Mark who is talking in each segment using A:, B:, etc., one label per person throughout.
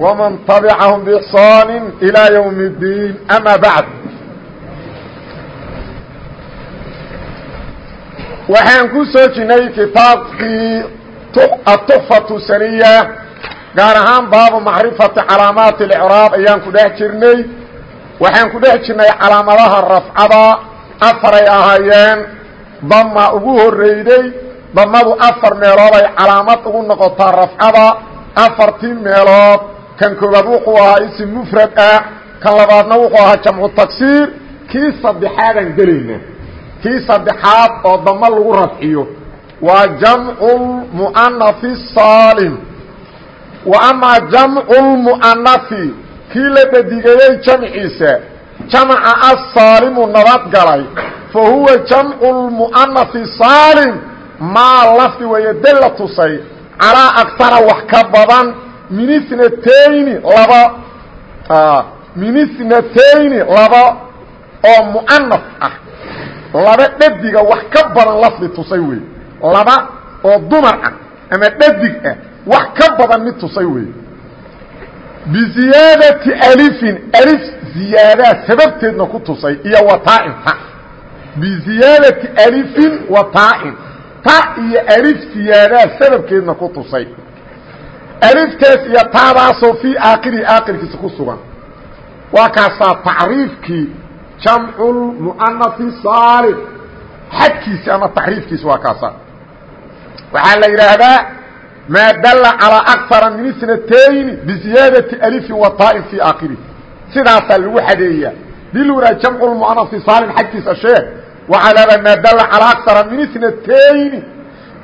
A: ومن تبعهم بإحصان إلى يوم الدين أما بعد waxaan ku soo jirnay kitaabkii atuxfatu saniya gaar ahaan baabu macrifati calaamaati اlcraab ayaan ku dhex jirnay waxaan ku dhex jirnay calaamadaha rafcada afaray ahaayeen dama ugu horeyday damadu afar meelood ay calaamad ugu noqotaa rafcada afartii meelood kan koobaad wuxuu ahaa isim mufrad ah. Kan labaadna wuxuu ahaa jamcu taksiir kii saddexaadaan gelayna kii saddexaad oo dama lagu rafciyo. Waa jamcu lmu'anafi saalim. Wa amaa jamcu lmu'anafi kii la dhadigeeyey jamciisa. Jamca asaalimu nabad galay. Fa huwa jamcu lmu'anafi saalim. Maa lafdi weeye dalla tusay. Calaa aktara wax ka min isnatayni laba. Min isnatayni laba oo mu'anaf ah. Laba dhadiga wax ka badan lafdi tusay wey laba oo dumar ah ama dhadig ah wax ka badan mid tusay wey biziyaadati alifin alif ziyaadaa sababteedna ku tusay iyo wataain ta. Biziyaadati alifin ta iyo alif sababkeedna ku tusay aliftaas iyo taadaasoo fii aakhirihi aakhirkiisa ku sugan. Waa kaasaa tacriifkii jamcu lmu'anafi saalim xadkiisi ama tacriifkiisi waa kaasaa. Waxaa la yidhaahdaa maa dalla calىa akara min isnatayni biziyaadati alifin wa taa'in fii aakhirihi sidaasaa lagu xadeeyaa dii lu yidhaha jamcu lmu'anafi saalim xadkiisa sheeg. Waxaa leedahay maa dalla calىa akara min isnatayni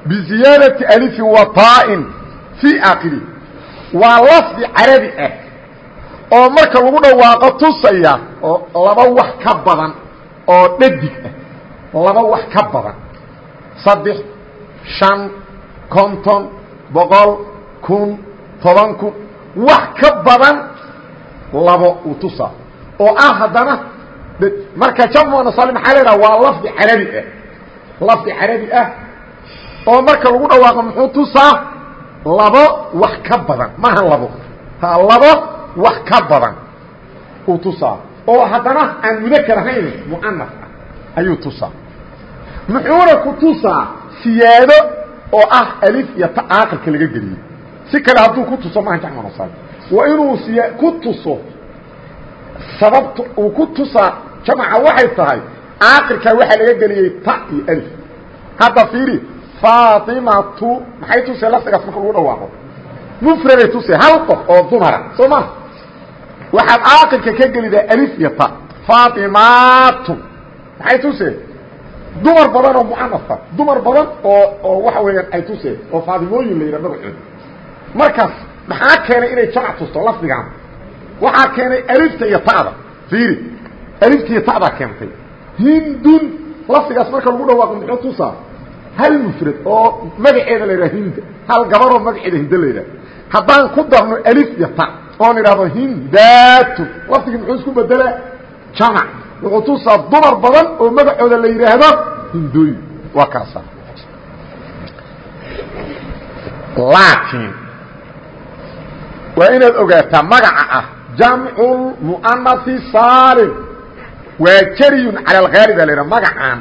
A: biziyaadati alifin wa taa'in fii aakhirihi waa lafdi carabi ah oo marka lagu dhawaaqo tusaya laba wax ka badan oo dhadig ah. Laba wax ka badan. Saddex shan konton boqol kun toban kun wax ka badan labo uu tusaa oo ah haddana marka jamcunasali maxaa la idhaha waa lafdi carabi ah. Ah oo marka lagu dhawaaqo labo wax ka badan. Maaha labo. Labo wax ka badan. Uu tusaa. Oo haddana aan mudakar ahayn muanaf ah ayuu tusaa. Muxuuna ku tusaa siyaado oo ah alif iyo ta aaqilka laga geliyey si kale hadduu ku tuso maaha jamcunasali waa inuu siya ku tuso sababta uu ku tusaa jamca waxay tahay aaqilkaa waxaa laga geliyey ta iyo alif. Hadda fiiri faatimatu maxay tusee lafdigaas marka lagu dhawaaqo? Mufraday tusee hal qof oo dumara soo ma? Waxaad caaqilka ka gelidaa alif iyo ta. Faatimatu maxay tusee? Dumar badan oo mucanafa dumar badan oo oo waxa weeyaan ay tusee oo faatimooyin la yidhaha magacooda markaas maxaa keenay inay jamc tusto lafdigan waxaa keenay alifta iyo ta'da. Fiiri alifta iyo ta'daa keentay. Hindun lafdigaas marka lagu dhawaaqo muxuu tusaa hal mufrad oo magaceeda la yidhaha hinda hal gabaroo magaceeda hinda la yidhaha. Haddaan ku darno alif iyo ta oon idhaahdo hindatun lafdigii muxuu isku bedelaa jamac. Wuxuu tusaa dumar badan oo magacooda la yidhaahdo hindooyin. Waa kaasa laakiin waa inaad ogaataa magaca ah jamcu lmu'anafi saalim waa jariyun cala alghaaliba la yidhaha magacaan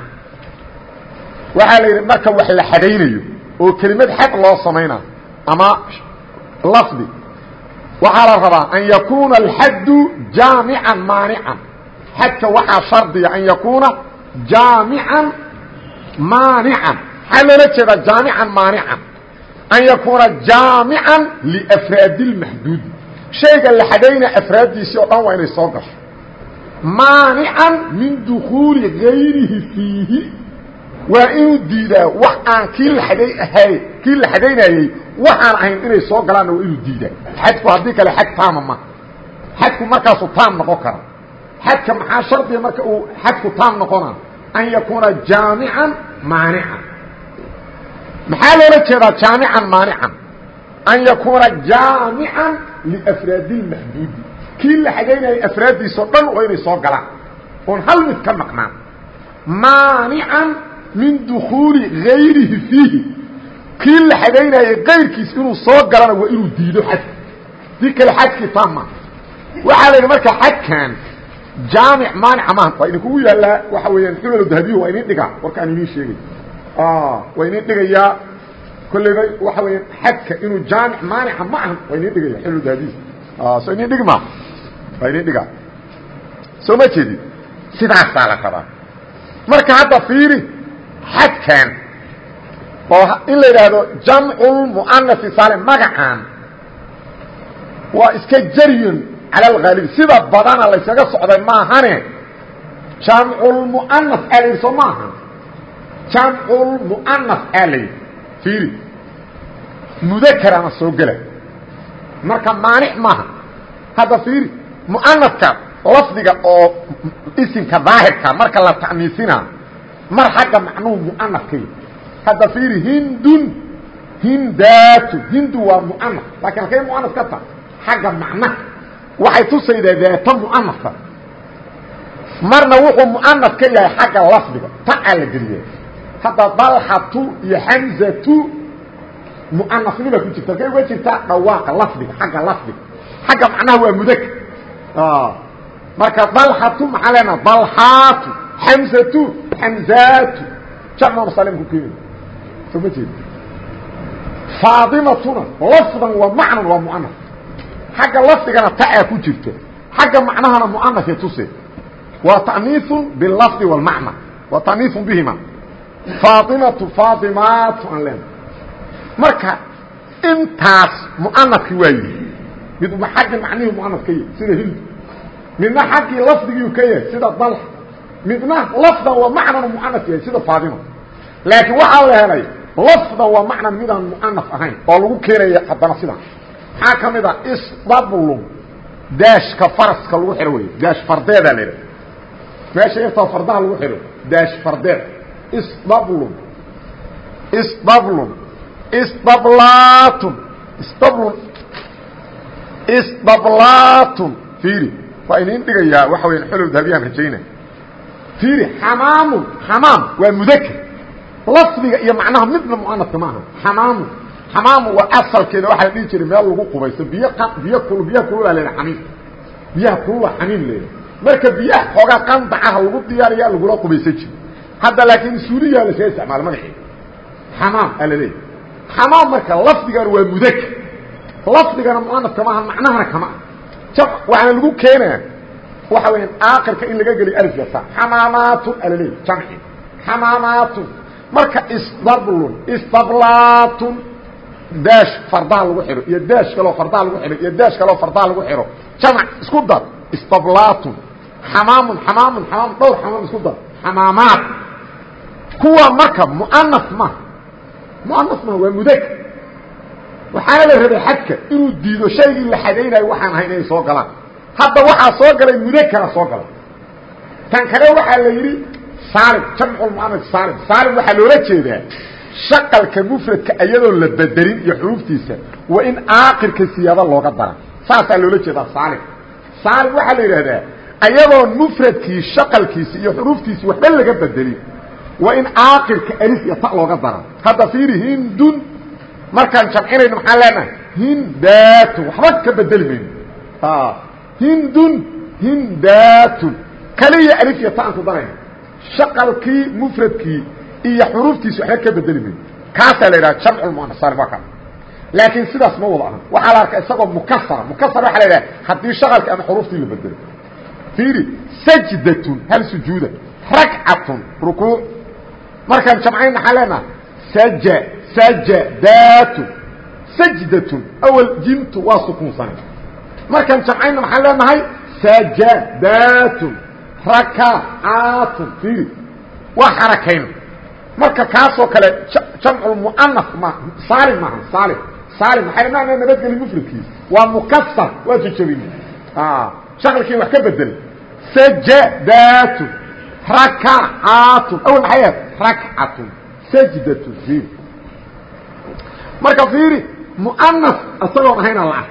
A: waxaa la yidhi marka wax la xadaynayo oo kelimad xad loo samayna ama lafdi waxaa la rabaa an yakuuna alxaddu jaamican maanican. Xadka waxaa shardiya an yakuuna jaamican maanican. Maxaa loola jeedaa jaamican an yakuuna jaamican liafraadi اlmaxduudi shayga la xadaynaa afraaddiisii oo dhan waa inay soo gasho. Maanican min dukuuli gayrihi fiihi waa inuu diidaa wax aan kii laday ahay kii la xadaynayey waxaan ahayn inay soo galaanna waa inuu diidaa xadku haddii kale xad taama ma. Xadku markaasuu taam noqon kara xadka maxaa shardiga marka uu xadku taam noqona an yakuuna jaamican maanican. Maxaa loola jeedaa jaamican maanican? An yakuuna jaamican liafraadi اlmaxduudi kii la xadaynayay afraaddiisao dhan waa inay soo galaan. Oon hal mid ka maqnaan maanican min dukuuli gayrihi fiihi. Kii la xadaynayay kayrkiis inuu soo galana waa inuu diido xadka dii kale xadkii taama waxaa la yidhi marka xadkan jaamic maanica maaha waa idinkugu yaallaa. Waxa weeyaan xumalo dahabiyu waa idin dhigaa. Warkaan idin sheegay. Waa idin dhigayaa. Kolleyba waxa weeyaan xadka inuu jaamic maanica ma ahan waa idin dhigaya xumalo dahabiyu soo idin dhigi ma waa idin dhigaa. Soo ma jeedid sidaasaa la rabaa. Marka hadda fiiri xadkan oo in la yidhaahdo jamculmu'anasi saalim magacaan waa iska jaryun cala alghaalib sida badana laysaga socday maahane jamculmu'anas aa la yidhi soo maaha? Jamculmu'anas aa la yidhi fiiri mudakarana soo gela. Marka maanic maaha hadda fiiri mu'anaska lafdiga oo isimka daahirka marka la ta'niisina mar xagga macnuhu mu'anaskay hadda fiiri hindun hindatu hindu waa mu'anas laakiin halkay mu'anas ka tahay xagga macnaha waxay tusaydaa daata mu'anasa marna wuxuu mu'anas ka yahay xagga lafdiga. Taa la geliya hadda dalxatu iyo xamzatu mu'anasnima ku jirta. Halkay uga jirtaa dhawaaqa lafdiga xagga lafdiga. Xagga macnaha waa mudaka marka dalxatu maxaa leenaha dalxaatu xamzatu hamzaatu jamcun salim ku keeni soo ma jeed faadimatuna lafdan waa macnan waa muanaf xagga lafdigana tacaa ku jirta. Xagga macnahana muanaf ya tuse. Waa ta'niiun bilafdi wاlmacna waa ta'niiun bihima. Faaimatu faadimaatu aan leena marka intaas muanafki waa yihi mid xaggii macnihii muanaf ka yahy sida hildu midna xaggii lafdigiiu ka yahay sida dal midna lafdan wa macnan mu'anas yahay sida faadima laakiin waxaa la helay lafdan waa macnan midaan mu'anas ahayn oo lagu keenaya haddana sidan maxaa ka mid a? Isdablum daashka faraska lagu xidho wey daash fardeedaa la idhaha meesha yartao fardaha lagu xidho daash fardeed. Isdablum isdablum isdablaatun isdablun isdablaatun fiiri waa idin dhigayaa waxa weya xolow dahabiyaan rajaynaya fiiri xamaamun xamaam waa mudakr lafdiga iyo macnaha midna muanaska maaha xamaamu xamaamu waa asalkeeda waxaa la dhihi jiray meel lagu qubaysto biyo biyo kul biyaha kululaa leeha xamiim biyaha kulula xamiim leeha marka biyaha xoogaa qandacaha lagu diyaariya lagula qubaysan jiro hadda laakiin suuliyaa la shaga isticmaala magaceeda xamaam aa la leeyahy xamaam marka lafdigana waa mudakr lafdigana muanaska maaha macnahana kama ah waxaana lagu keenaa waxa weya aakirka in laga geliyo alfyasa xamaamaatun aa la leeyahy jamci. Xamaamaatun marka isdablun isdablaatun daash fardaha lagu xidho iyo daash kaloo fardaha lagu xidho iyo daash kaloo fardaha lagu xidho jamac isku dar. Isdablaatun xamaamun xamaamun xamaam dhowr xamaam isku dar. Xamaamaat. Kuwa marka mu'anas ma. Mu'anas ma waa mudakr waxaana la rabay xadka inuu diido shaygii la xadaynayo waxaan ahayn inay soo galaan hadda waxaa soo galay mudakara soo galay. Tan kale waxaa la yidhi saalim jamculmuanas saalim. Saalim waxaa loola jeedaa shaqalka mufradka iyadoon la bedelin iyo xuruuftiisa waa in aakirka siyaado looga dara. Saasaa loola jeedaa saalim. Saalim waxaa la yidhaahdaa ayadoon mufradkii shaqalkiisi iyo xuruuftiisi waxba laga bedelin waa in aakirka alif iyo ta looga dara. Hadda fiiri hindun markaan jamcinayno maxaan leenahay? Hindatun waxba ka bedeli mayno hindun hindatun kaliya alif iyo ta aan ku darayna shaqalkii mufradkii iyo xuruuftiisi waxba ka bedeli mayno kaasaa la yidhaha jamculmuanas saalim waa ka laakiin sidaas ma wada ahan. Waxaa la arkaa isagoo mukasara mukasar waxa la yidhaha haddii shaqalkii ama xuruuftii la bedelo fiiri sajdatun hal sujuuda. Ragcatun rukuuc markaan jamcayn maxaa leenaha saja sajadatun sajdatun awal jimtu waa sukuunsana markaan jamcayna maxaan leenahay? Sajadatun rakacaatun. Fiiri waa xarakayna marka kaasoo kale jamculmuanas ma saalim maaha saalim. Saalim maxay maana nabadgeli mufradkiisa waa mukasar waa jejebin shaqalkii wax ka bedelay sajadaatun rakacaatun. Awel maxay ahayd rakcatun sajdatun fiiri. Marka fiiri muanas isagoon ahayna la ark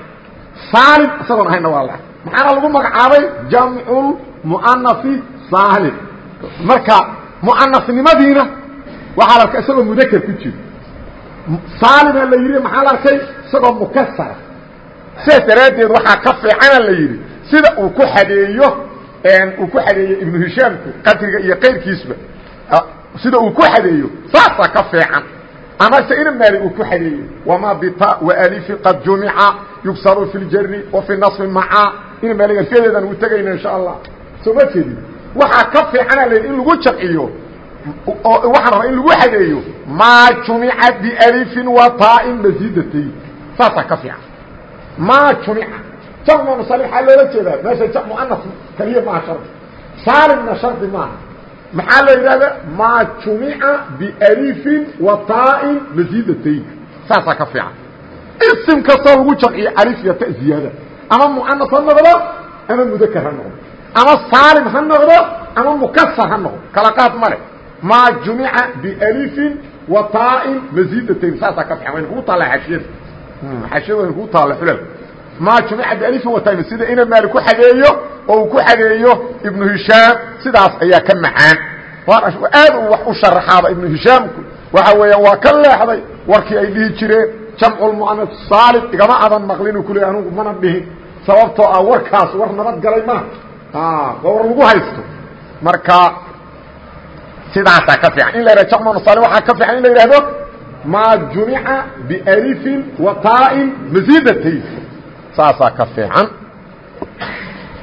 A: saalim isagoon ahayna waa la. Maxaana lagu magacaabay? Jamcul muanasi saalim marka muanasnimadiina waxaa la arkay isagoo mudakr ku jiro saalima la yidhi maxaa la arkay? Isagoo mukasara sidaas daraaddeed waxaa ka fiicana la yidhi sida uu ku xadeeyo uu ku xadeeyo ibnu hishaamku qadriga iyo qayrkiisba sida uu ku xadeeyo saasaa ka fiican ama se ina maali uu ku xadeeyo wamaa bita waalifi qad jumica yugsaru fi ljari wa fi naصfi maca. Ina maaliga alfiyadeedan uu tegayna insha allah. Soo ma jeedin? Waxaa ka fiicana la in lagu jamciyo waxaan rabaa in lagu xadeeyo maa jumica bialifin wa taain masiidatayn saasaa ka fiican. Maa jumica. Jamcu musali maxaa loola jeedaa meesha jamc muanas keliya maaha shardi. Saalimna shardi maaha maxaa la yidhahda maa jumica bialifin wa taain masiidatayn saasaa ka fiican. Isim kastoo lagu jamciyo alif iyo ta ziyaada. Ama muanas ha noqdo ama mudakar ha noqdo. Ama saalim ha noqdo ama mukasar ha noqdo. Kala qaad male maa jumica bialifin wa taain masiidatayn saasaa ka fiican. Wayna kugu taalla xashiyada xashiyada wayna kugu taalla xulal maa jumica bialifin wa taain sida ina maali ku xadeeyo oo uu ku xadeeyo ibnu hishaam sidaas ayaa ka macaan. Aad wax u sharaxaaba ibnu hishaamku. Waxa weeyaan waa ka leexday warkii ay dhihi jireen jamculmuanas saalim igama adan maqlinu kule anugu mana dhihin. Sababtoo ah warkaas war nabad galay maha waa war lagu haysto. Marka sidaasaa ka fiican. In la yhahdo jamcu saalim waxaa ka fiican in la yidhahdo maa jumica bialifin wa taain masiidatayn saasaa ka fiican.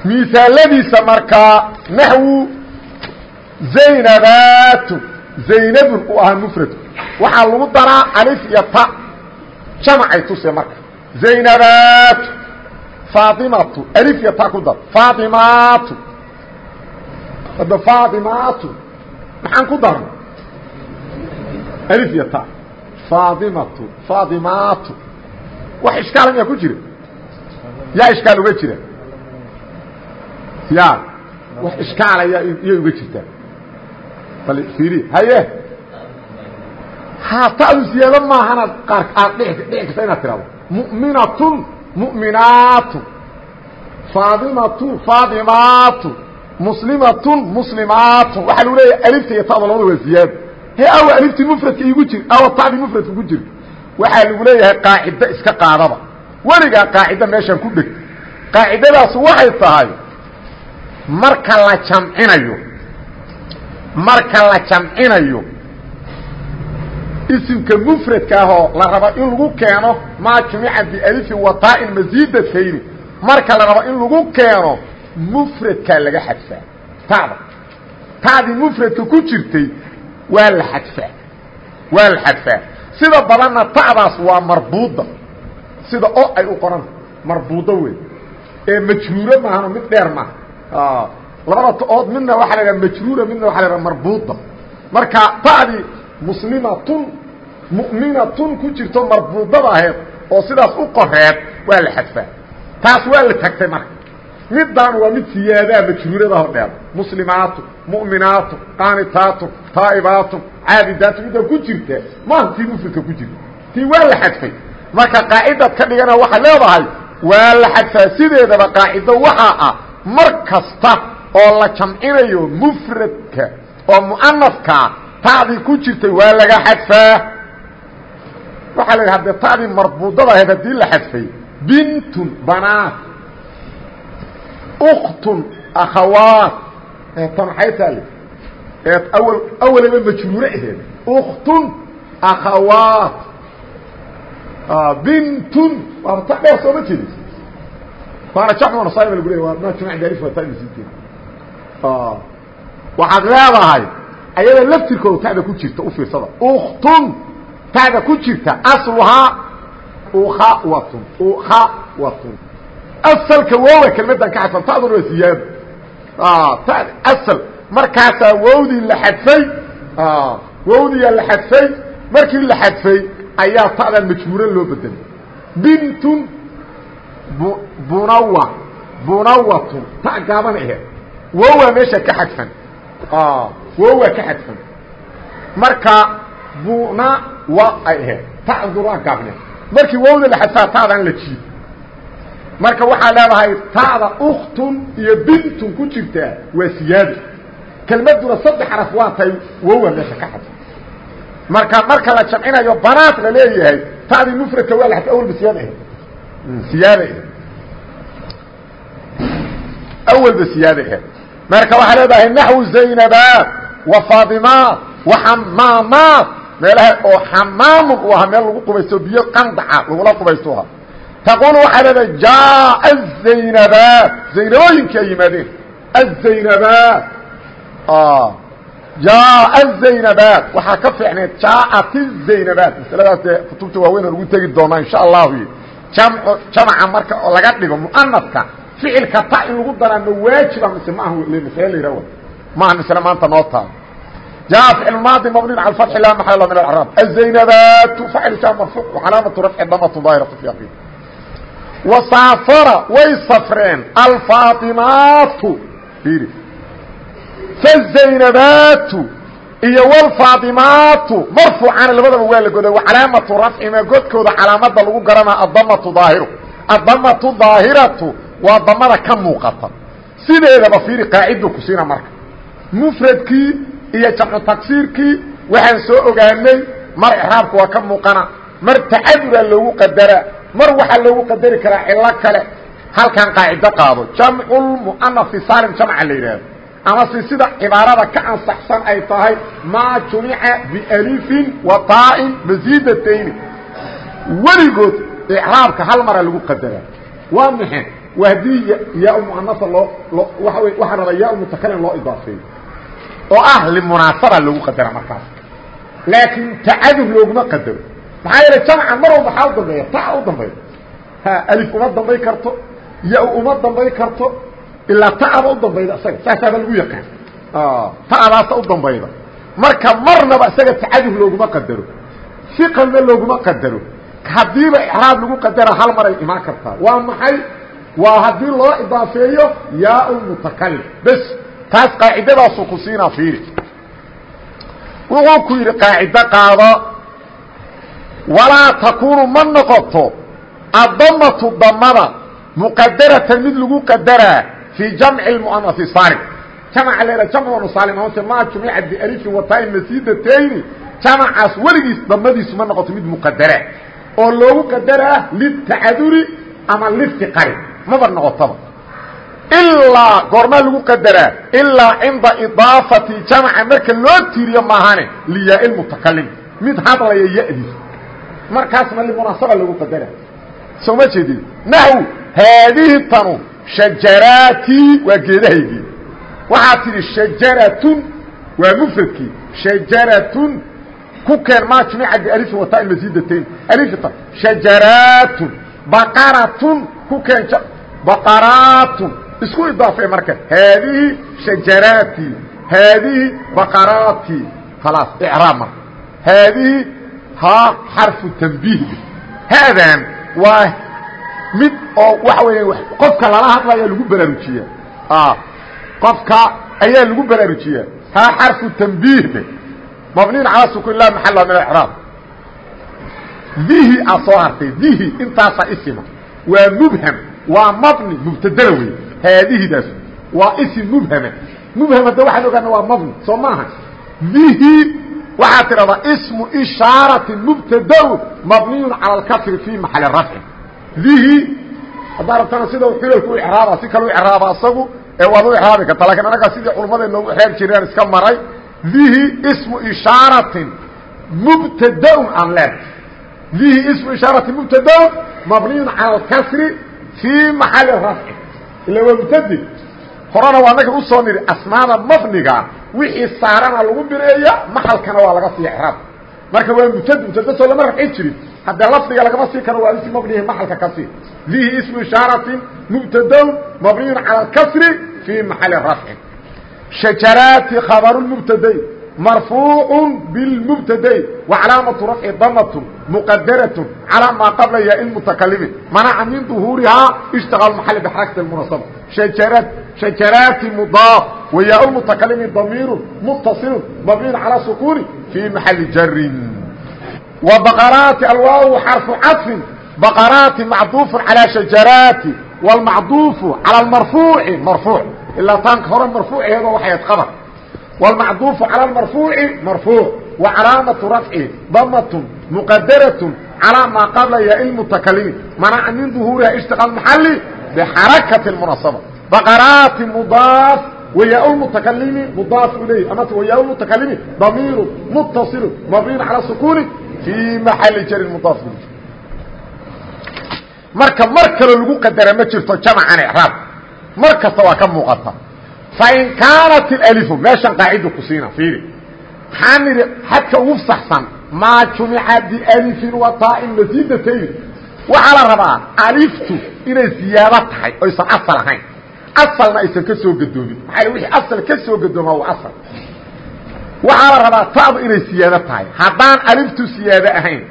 A: Misaaladiisa markaa naxwu zaynabatu zaynabun uu ahaa mufradku waxaa lagu daraa alif iyo ta jamacay tuse marka. Zaynabatu faaimatu alif iyo ta ku dar. Faaimatu hadda faaimatu maxaan ku darna alif iyo ta. Faaimatu faaimatu wax ishkaala miyaa ku jira yaa ishkaal uga jira. Ya wax ishkaala ya iyay uga jirtaa bal fiiri haye! Ha ta'du siyaado maahana qaar aad dhici karta inaad tirahdo mu'minatun mu'minaatun faadimatu faadimaatu. Muslimatun muslimaatun waxaa lagu leeyahay alifta iyo ta'da labada waa ziyaado he awa aliftii mufradka igu jir awa ta'dii mufradka ku jir. Waxaa lagu leeyahay qaacido iska qaadaba weligaa qaacido meeshaan ku dheg qaacidadaas waxay tahay marka la jamcinayo marka la jamcinayo isimka mufradka ahoo la rabo in lagu keeno maa jumica bialifin wataain masiidatayni marka la rabo in lagu keeno mufradkaa laga xadfaa. Tada taadii mufradka ku jirtay waa la xadfaa. Waa la xadfaa. Sida badanna ta'daas waa marbuuda sida o ay u qoranta marbuudo wey ee majruuro maahano mid dheer maaha labada ta'ood midna waxaa la majruura midna waxa la idhaha marka ta'dii muslimatun mu'minatun ku jirto marbuudada aheed oo sidaas u qoreed waa la xadfaa. Taas waa la tagtay marka. Midaan waa mid siyaadaha majruuradaho dheer. Muslimaatu mu'minaatu qaanitaatu taa'ibaatu caabidaatu midaan ku jirta maaha tii mufradka ku jirta. Tii waa la xadfay marka qaacidaad ka dhigana waxay leedahay waa la xadfaa sideedaba qaacido ah mar kasta oo la jamcinayo mufradka oo mu'anafkaa ta'dii ku jirtay waa laga xadfaa. Waxaa la yidhaha dee ta'dii marbuudada ahayd haddii la xadfay bintun banaat uktun akhawaat tan maxay taale eed awal awalaba majruure aheed uktun bintun waaba ta dheer sooma jeedis waana jamcu nasaib lagu leey waa ma jumc dalif waa tadisiinteed waxaad leedahay ayada laftirkooda ta'da ku jirta u fiirsada uktun ta'da ku jirta asluhaa ukhawatun ukhawatun asalka woowa kelmaddan ka xadfan ta'duna waa siyaado tad asal markaasaa wowdii la xadfay wowdiyaa la xadfay markii la xadfay ayaa ta'dan majhuura loo bedelay bintun bunawa bunawatun ta gaaban aheed wowaa meesha ka xadfan. Wowaa ka xadfan. Marka buna wa ay ahayd tacdura gaabne. Markii wowda la xadfaa taadaan la jiid marka waxaa leedahay ta'da uktun iyo bintun ku jirtaa waa siyaado kelmaduna saddex xaraf waa tahay wowa meesha ka xadfan marka marka la jamcinayo banaat la leeyahay ta'dii mufradka waa awalba siyaad ahayd siyaada ahayd awalba siyaada ahayd marka waxaa leedahay naxwu zaynabaat wa faadimaat wa xamaamaat meelaha oo xamaamun u ahaa meel lagu qubaysto biyo qandaca lagula qubaysto ahaa. Taqulu waxaa leedahay jaaa azaynabaat zaynabooyinki ay yimaadeen azaynabaat jaaa azaynabaat waxaa ka fiicneed jaaat izaynabaat masaladaas dee kutubta waaweyn aan ugu tegi doonaa insha allahu jamaca marka laga dhigo mu'anadka ficilka ta in lagu daraa ma waajiba mise ma aha masale la yihah maaha masle maanta noo taal. Jaa ficil maadi mabniin cala fatxi laa maxala min alcraab azaynabaatu facil jaa marfuuc calaamatu rafci damatu daahiratu fi aqib wasaafara way safreen. Alfaatimaatu. Iri fazaynabaatu iyo wlfaadimaatu marfuucaana labadaba waa la goday calaamatu rafcima godkooda calaamada lagu garanaa adamatu daahiru adamatu daahiratu waa damada ka muuqata sideedaba fiiri qaacidu ku siina marka mufradkii iyo jamcu tagsiirkii waxaan soo ogaanay mar ixraabka waa ka muuqana mar tacaduraa loogu qadaraa mar waxaa loogu qadari karaa cilo kale halkan qaacido qaado jamculmu'anafi saalim jamca la yidhaahdo ama si sida cibaarada ka ansaxsan ay tahay maa jumica bialifin wa taa'in masiidatayni weligood icraabka hal mara lagu qadaraa. Waa maxe waa haddii yaa muanasa loo loo waa waxaa rabaa yaa mutakalim loo idaafeeyo oo ah limunaasaba loogu qadara markaas. Laakiin tacadur looguma qadaro. Maxaa yeele jamcan mar walba xaa u dambeeya ta u dambayda ha alif uma dambay karto ya uma dambay karto ilaa ta'aba u dambayda isaga. Saasaaba lagu yaqaan. Ta'adaasa u dambayda. Marka marnaba isaga tacadur looguma qadaro. Siqalna looguma qadaro. Haddiiba icraab lagu qadara hal maray imaan kartaa. Waa maxay? Waa haddii loo idaafeeyo yaa mutakalim bes taas qaacidadaasu ku siinaa fiiri. Wuxuu ku yidhi qaacido qaado walaa takunu ma noqoto addamatu damada muqadaratan mid lagu qadaraa fii jamci muanasi saalim jamca la jamcu saalim amase maa jumica bialifin wataa masiidatayni jamacaas weligiis damadiisu ma noqoto mid muqadara oo loogu qadaraa litacaduri ama lifiqari maba noqotaba ilaa goormaa lagu qadaraa ilaa cinda idaafati jamca marka loo tiiriyo maahane liyaa mutakalim mid hadlaya yadiis markaasna limunaasaba lagu qadara soo ma jeedid naxw haadihi tanu shajaraatii waa geedahaygii waxaa tidhi shajaratun waa mfradkii shajaratun ku keen maa jumica bialifin wataa masiidatayn alifta shajaraatun. Baqaratun ku keen baqaraatun isku idaafee marka. Haadihi shajaraati. Haadihi baqaraati. Khalaas icraab marka. Haadihi haa xarfu tanbiih. Haadan waa mid oo waxa weeya qofka lala hadlaya lagu baraarujiyaa. Qofka ayaa lagu baraarujiyaa. Haa xarfu tanbiih mabniin calaa sukun lah maxala min acraab dihi aa soo hartay dihi intaasaa isima. Waa mubham waa mabni mubtadana wey haadihidaas waa isim mubhama mubham hadda waxaan ogaana waa mabni soo maaha dihi waxaad tidhahdaa ismu ishaaratin mubtadaun mabniyun cala alkasri fii maxali rafci dihi haddaa rabtana sida xulelku u icraaba si kale u icraaba asagu ee waad u icraabi karta. Lakin anagaa sidii culummadee noogu xeer jireen iska maray dihi ismu ishaaratin mubtadaun aan leen dihi ismu ishaaratin mubtadaun mabniyun cala alkasri fii maxali rafci. Ila waa mubtadi. Horena waa naga u soo nidhi asmaada mabniga wixii saarana lagu bineeya maxalkana waa laga siiya icraab marka waa mubtad mubtadaso lama rafcin jirin. Haddee lafdiga lagama sii karo waa ism mabnihi maxalka kasir dihi ismu ishaaratin mubtadown mabniyun cala alkasri fii maxali rafcin shajaraati khabaru mubtadayn marfuucu bilmubtadayn wa calaamatu rafci damatun muqadaratun calaa maa qabla yaa-in mutakalimi manaca min duhuurihaa ishtaqal maxali bixarakati munasaba shajarad مضاف وياء المتكلم ضمير متصل مبني على سكون في محل جر وبقرات الواو حرف عطف بقرات معطوف على شجرات والمعطوف على المرفوع مرفوع إلا تانك هرا مرفوع هذا وحيات خبر والمعطوف على المرفوع مرفوع وعلامة رفعه ضمة مقدرة على ما قبل ياء المتكلم منع من ظهورها اشتغال محلي بحركة المناسبة baqaraati mudaaf wayaa mutakalimi mudaaf u leeyah amase wayaa mutakalimi damiiru mutasilu mabniin calaa sukuuni fii maxali jarin mudaaf marka mar kaloo lagu qadara ma jirto jamcan icraab mar kasta waa ka muuqata fain kaanat alifu meeshan qaacidu ku siina fiidi maxaan nidhi xadka ugu fasaxsan maa jumica bialifin wataain masiidatayni waxaa la rabaa aliftu inay ziyaado tahay oysan asal ahayn asalna aysan ka soo gadoomin maaa wii asal ka soo gadooma waa asal. Waxaa la rabaa ta'du inay siyaado tahay. Haddaan aliftu siyaado ahayn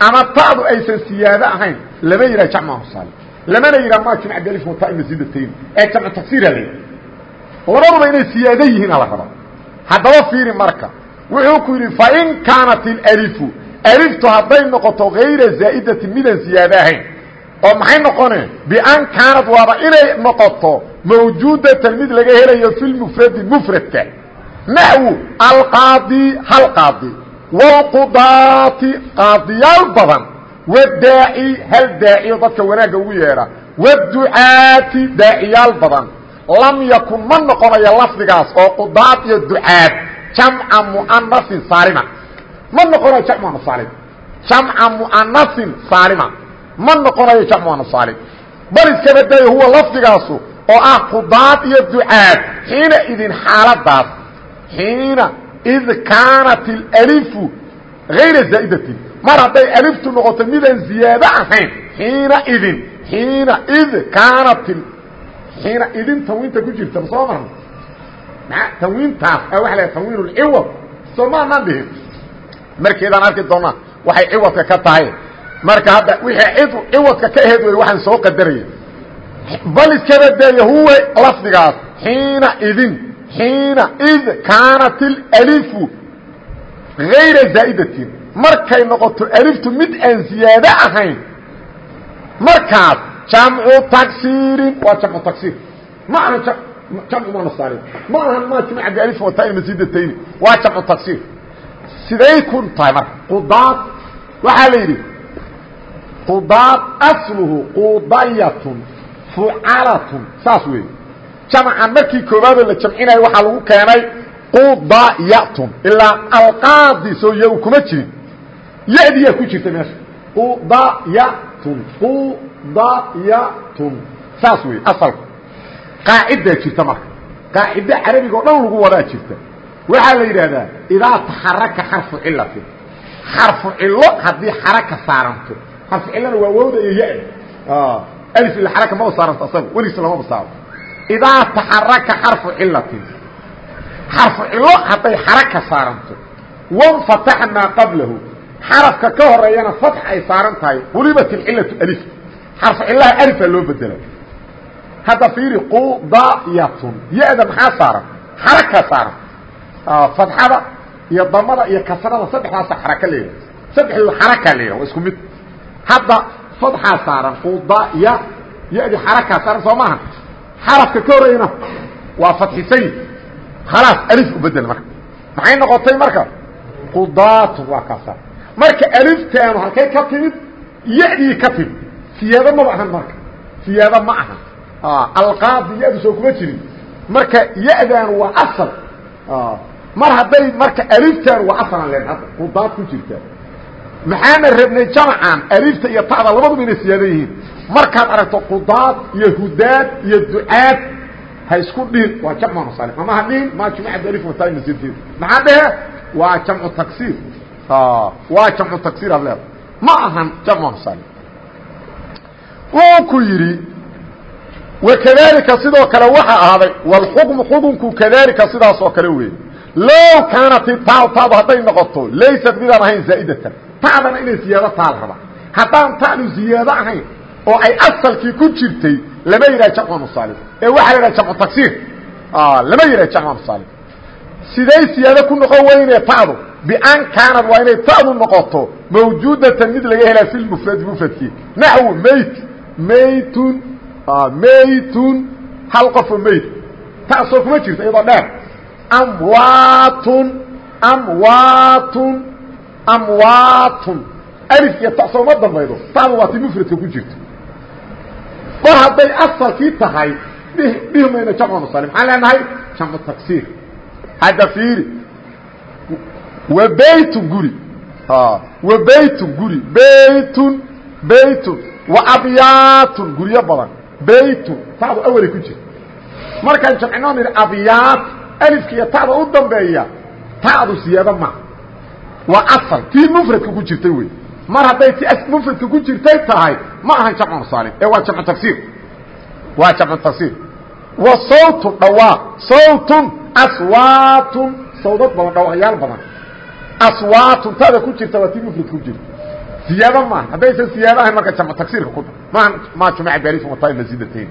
A: ama ta'du aysan siyaado ahayn lama yidhaha jamca husaali lamana yidhaha ma jamc dalif wa ta masiidatayn. Ee jamcu taksiira ah la labaduba inay siyaado yihiina la rabaa. Haddaba fiiri marka wuxuu ku yidhi fain kaanat اlalifu aliftu hadday noqoto gayra zaa'idati midaan siyaado ahayn oo maxay noqone bian kaanad waaba inay noqoto mawjuudatan mid laga helayo fi lmufradi mufradka. Naxwu alqaadi hal qaadi wاlqudaati qaadiyaal badan. Wadaaci hal daaciyo dadka wanaagga ugu yeedha. Wاducaati daaciyaal badan. Lam yakun ma noqonayo lafdigaas oo qudaad iyo ducaad. Jamca muanasin saalima. Ma noqonayo jamc muana saalim jamca muanasin saalima ma noqonayo jamcu ansaali bal iska badayo huwa lafdigaasu oo ah qudaad iyo ducaad xiina idin xaaladaas xiina id kaanat اlifu ayra zaaidatin. Mar hadday aliftu noqoto midaan ziyaado ahayn xiina idin xiina id kaanat xiina idin tanwiinta ku jirta soo marna? Tanwiintaas waa la tanwiin اciwad soo maanaan dhihin markeedaan arki doonaa waxay ciwadka ka tahay marka hadda wixii ciwadka ka aheyd waxaan soo qadaraya bal iskaba daaya huwa lafdigaas. Xiina idin xiina id kaanat اlifu غayra zaaidatin. Markay noqoto aliftu mid aan ziyaado ahayn. Markaas jamcu taksiirin. Waa jamcu taksiir. Ma aha jamcu manasaarin ma aha maajmaca bialif wata ilmasidatayni waa jamcu taksiir. Siday kun tahay marka qudaad la yidhi qudaad asluhu qudayatun fucalatun saas weeye. Jamcan markii koowaadoo la jamcinayo waxaa lagu keenay qudayatun ilaa alqaadi soo ya kuma jirin. Yadiyaa ku jirta meesha. Qudayatun qudayatun saas wey asalku qaacidaa jirta marka. Qaacide carabiga o dhan lagu wadaa jirta. Waxaa la yidhaahdaa idaa taxaraka xarfu cilatin xarfu cilo haddii xaraka saaranto xarfu cilona waa wowda iyo ya alif ila xaraka maba saaranto asaga weligiis lamaba saaro. Idaa taxaraka xarfu cilatin xarfu cilo hadday xaraka saaranto. Wanfataxa maa qablahu. Xarafka ka horeeyana fatx ay saaran tahay qulibat ilcilatu alif. Xarfu cilaha alifaa loo bedela hadda fiiri qudayatun ya-da maxaa saaran? Xaraka saaran. Fatxada iyo damada iyo kasrada saddexdaasa xaraka leeyahay. Saddexdooda xaraka leeyahay waa isku mid hadda fatxaa saaran qudaya ya-di xarakaa saaran soo maaha. Xarafka ka horeeyana waa fatxisay khalaas alif u bedel marka. Maxay noqotay marka? Qudaatun waa kaasa marka aliftaanu halkay ka timid ya-dii ka timid siyaado maba ahan marka. Siyaado ma ahan. Alqaadi ya-du soo kuma jirin. Marka ya-daanu waa asal. Mar hadday marka aliftaanu waa asalan leen hadda. Qudaad ku jirta maxaana rabnay jamcan alifta iyo ta'da labaduba inay siyaado yihiin. Markaad aragto qudaad iyo hudaad iyo ducaad ha isku dhihin waa jamc masal ama ha dhihin ma jumca alif wataa masjid maxaa dhehe? Waa jamcu taksiir. Waa jamcu taksiir ad leeda ma ahan jamc masal wuu ku yidhi wakadalika sidoo kale waxa ahaaday wlxukmu xukunku kadalika sidaas oo kale weeye. Low kaanat taa taadu hadday noqoto laysat midaan ahayn zaa'idatan ta'dana inay ziyaado taal raba. Haddaan ta'du ziyaado ahayn oo ay asalkii ku jirtay lama yidhaha jamcu musaalim ee waxaa la yidhaha jamcu taksiir. Lama yidhaha jamcu musaalim siday siyaado ku noqon weyne ta'du bian kaanad waa inay ta'du noqoto mawjuudatan mid laga helaa fi mufradi mufradkii. Naxwu mayt maytun maytun hal qofoo mayt taasoo kuma jirto iyadoo dheer. Amwaatun amwaatun amwaatun. Alif iyo ta sooma dambaydo. Ta'du waa ti mufradka ku jirto. Mar hadday asalkii tahay dhihi mayno jamcu musalim maxaan leenahay? Jamcu taksiir. Hadda fiiri. Wa baytun guri. Wa baytun guri. Baytun baytun. Wa abyaatun. Guryo badan. Baytun ta'du awalay ku jirta markaan jamcinoo nidhi abyaat. Alifka iyo ta'da u dambeeya ta'du siyaado ma waa asal. Tii mufradka ku jirtay wey mar hadday ti mfradka ku jirtay tahay ma ahan jamcu saalim ee waa jamcu tagsiir waa jamcu tagsiir wa sawtun dhawaaq. Sawtun aswaatun. Sawdad badan dhawaaqyaal badan. Aswaatun tada ku jirta waa tii mfradka ku jirta ziyaado maaha haddaysan siyaado ahayn marka jamcu tagsiirka ku maaha maa jumaca baalifin wataa masidatayn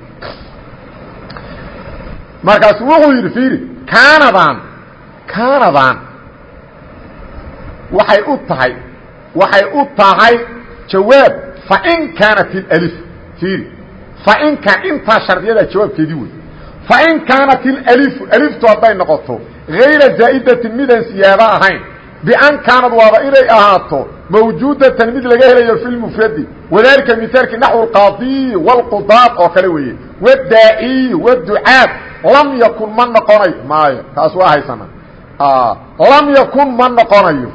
A: markaasu wuxuu yidhi fiiri kaanadan kaanadan waxay u tahay waxay u tahay jawaab fain kaanat اlأlif iiri fain kaan intaa shardiyada jawaabkeedii wey fain kaanat اlأlifu aliftu hadday noqoto غayra zaa'idatin midaan siyaado ahayn bian kaanad waaba inay ahaato mawjuudatan mid laga helayo fi lmufradi wadalika mihaalki naxو اlqaadiyi wاlqudaad oo kale weeye wاdaaciyi wاducaad lam yakun ma noqonayo maayo taas waa haysana lam yakun ma noqonayo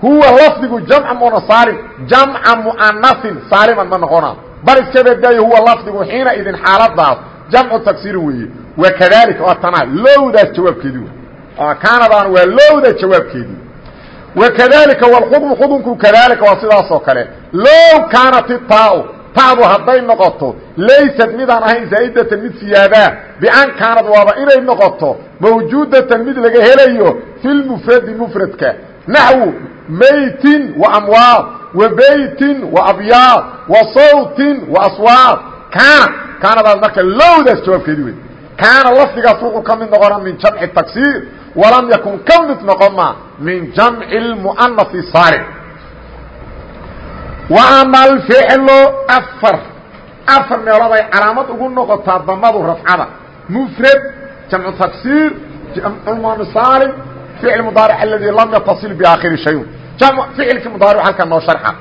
A: huwa lafdigu jamca muna saalim jamca muanasin saaliman ma noqona bal iska huwa lafdigu xiina idin xaaladaas jamcu tagsiir weeye. Wakadalika waa tanaa lowdaas jawaabkeedii wey kaanadaan waa lowda jawaabkeedii wakadalika wlxukmu xukunku kadalika waa sidaas oo kale. Low kaanat itaau taadu hadday noqoto laysat midaan ahayn zaa'idatan mid siyaadaa bian kaanad waaba inay noqoto mawjuudatan mid laga helayo fi lmufradi mufradka. Naxwu maytin وamwaad وbaytin وabyaad وasawtin وaswaad kaana kaanadaas marka lowdaas jawaabkeedi wey kaana lafdigaas wuxuu ka mid noqona min jamci taksiir walam yakun ka mid noqon ma min jamci اmuanasi saalim وama alficlu afar afar meelood ay calaamad ugu noqotaa damadu rafcada mfrad jamcu taksiir jamcu saalim ficl mudaaric aladii lam yataصil biaakhiri shay ficilkii mudaaric halkan noo sharxa.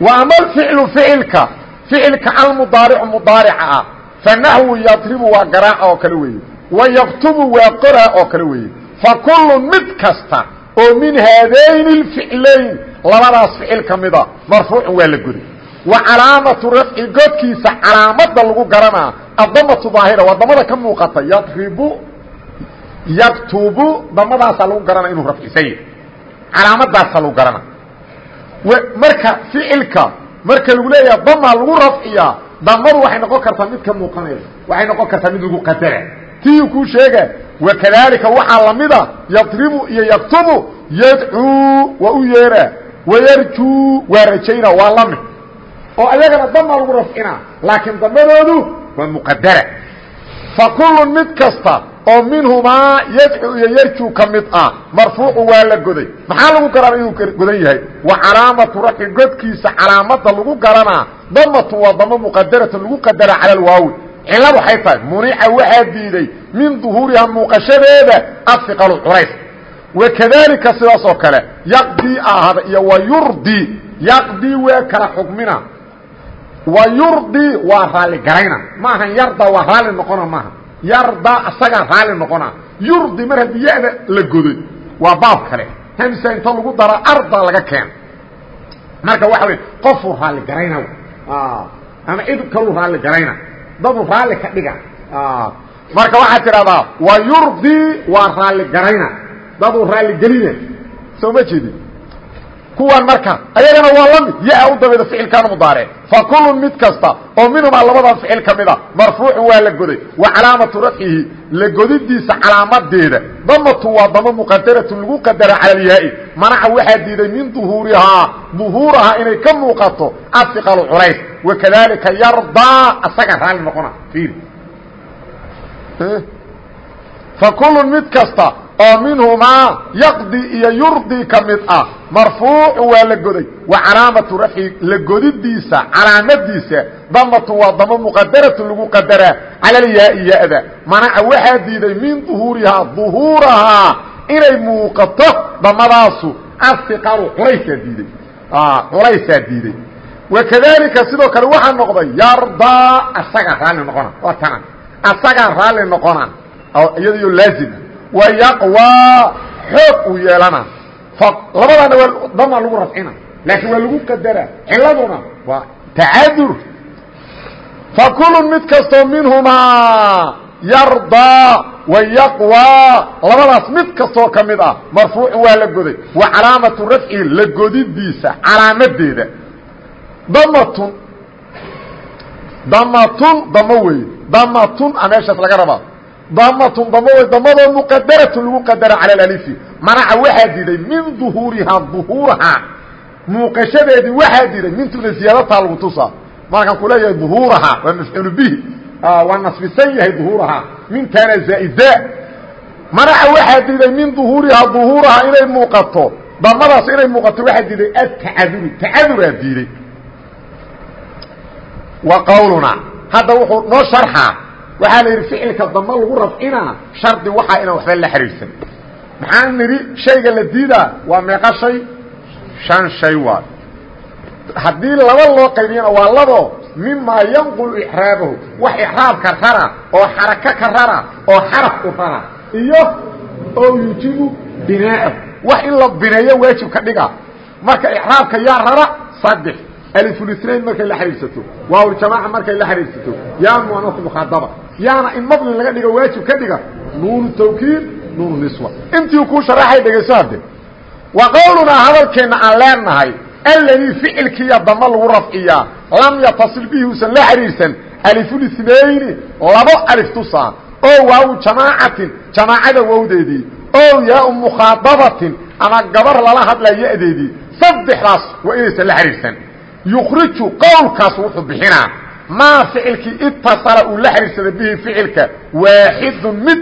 A: Wa ama alficlu ficilka ficilka almudaaricu mudaarica ah. Fanaxwu yadribu waa garaaca oo kale weeye. Wa yaktubu waa qoraa oo kale weeye. Fa kullu mid kasta oo min haadayni اlficlayn labadaas ficil ka mida marfuucun waa la goday wa calaamatu rafci godkiisa calaamada lagu garanaa adamatu daahira waa damada ka muuqata yadribu yaktubu damadaasaa lagu garana inuu rafcisan yahy calaamadaasaa lagu garana. Marka ficilka marka lagu leeyaha damaa lagu rafciyaa damadu waxay noqon kartaa mid ka muuqanaysa waxay noqon kartaa mid lagu qadara. Tii kuu sheega wakadalika waxaa lamida yadribu iyo yaktubu yadcuu waa u yeeraa wayarjuu waa rajayna waa la mid oo ayagana damaa lagu rafcinaa laakiin damadoodu waa muqadara fa kullu mid kasta oo minhumaa yadcu iyo yarju ka mid ah. Marfuucu waa la goday. Maxaa lagu garanaa inuu godan yahay? Wa calaamatu rafci godkiisa calaamada lagu garanaa damatu waa damo muqadarata lagu qadara cala alwaawi cilad waxay tahay munica waxaa diiday min duhuuriha muuqashadeeda afiqalu culays wakadalika sidaas oo kale yaqdii ahada iyo wa yurdi. Yaqdii kala xukmina wa waa raalli garayna maahan yarda waa raalli noqona maaha yarda asagaa raali noqona. Yurdi mar haddii ya-da la goday. Waa baab kale. Hamsa inta lagu daro arda laga keena marka waxa wey qofuu raalli garayna ama cid kaluu raalli garayna. Daduu raalli ka dhiga. Marka waxaad tidhahdaa wa yurdi waa raalli garayna. Daduu raalli gelina. Soo ma jeedin kuwan marka ayagana waa la mid ya u dabayda ficilkan mudaarec fa kulun mid kasta oo minhumaa labadan ficil ka mid a marfuucun waa la goday wa calaamatu rafcihi la godidiisa calaamadeeda. Damatu waa damo muqadaratun lagu qadara cala alyaai manaca waxaa diiday min duhuurihaa duhuurahaa inay ka muuqato asiqalu culays. Wakadalika yardaa asaga raalli noqona ir fa kulun mid kasta oo minhumaa yaqdi iyo yurdi ka mid ah. Marfuucu waa la goday wa calaamatu rafci la godidiisa calaamadiisa damatu waa damo muqadaratu lagu qadaraa cala alyaai ya-da. Manaca waxaa diiday min duhuurihaa duhuurahaa inay muuqato damadaasu asiqalu culaysaa diiday. Culaysaa diiday. Wakadalika sidoo kale waxaa noqday yardaa asagaa raalli noqona waa tana asagaa raalli noqona yaqwaa xoog uu yeelana labadaana waa dama lagu rafcina laakiin waa lagu qadara ciladuna waa tacadur fakulu mid kastoo minhumaa yardaa wa yaqwaa labadaas mid kastoo ka mid ah marfuucun waa la goday wa calaamatu rafci la godidiisa calaamadeeda damatun damatun damo weeye damatun a meeshaas laga rabaa damatun wey damadoo muqadaratun lagu qadara cala alifi. Manaca waxaa diiday min duhuurihaa duhuurahaa muuqashadeedii waxaa diiday mintuna ziyaadataa lagu tusaa. Markaan ku leeyahay duhuurahaa waa mafcuulu bihi. Waa nasbisan yahay duhuurahaa mintaana zaa'ida. Manaca waxaa diiday min duhuurihaa duhuurahaa inay muuqato. Damadaas inay muuqato waxaa diiday atacaduru tacaduraa diiday. Wa qawlunaa hadda wuxuu noo sharxaa waxaa la yidhi ficilka damba lagu rafcinaa shardi waxaa inaan waxba la xiriirsan. Maxaan nidhi shayga la diidaa waa meeqa shay? Shan shay waay haddii laba loo qaybiyana waa labo mimaa yanqulu icraabahu wax icraabka rara oo xarako ka rara oo xaraf u rara iyo oo yujibu binaaah wax in la bineeyo waajib ka dhiga. Marka icraabka yaa rara saddex alifulinayn markay la xiriirsato waawljamaaca markay la xiriirsato yaa muanatu mukhaadaba yaana in mabni laga dhigo waajib ka dhiga nuunu tawkiid nuunu niswa. Intii kuu sharaxay dhegayso hadde. Wa qowlunaa hadalkeenna aan leenahay alladii ficilkiiya dama lagu rafciyaa lam yatasil bihi usan la xiriirsan alifulithnayni labo alif tusaa oo waaw jamaacatin jamaacada wowdeedii oo yaau mukhaadabatin ama gabar lala hadla ya-deedii saddexdaas waa inaysan la xiriirsan yukriju qowlkaas wuxuu bixinaa maa ficilkii itasala uu la xiriirsaday bihi ficilka waaxidun mid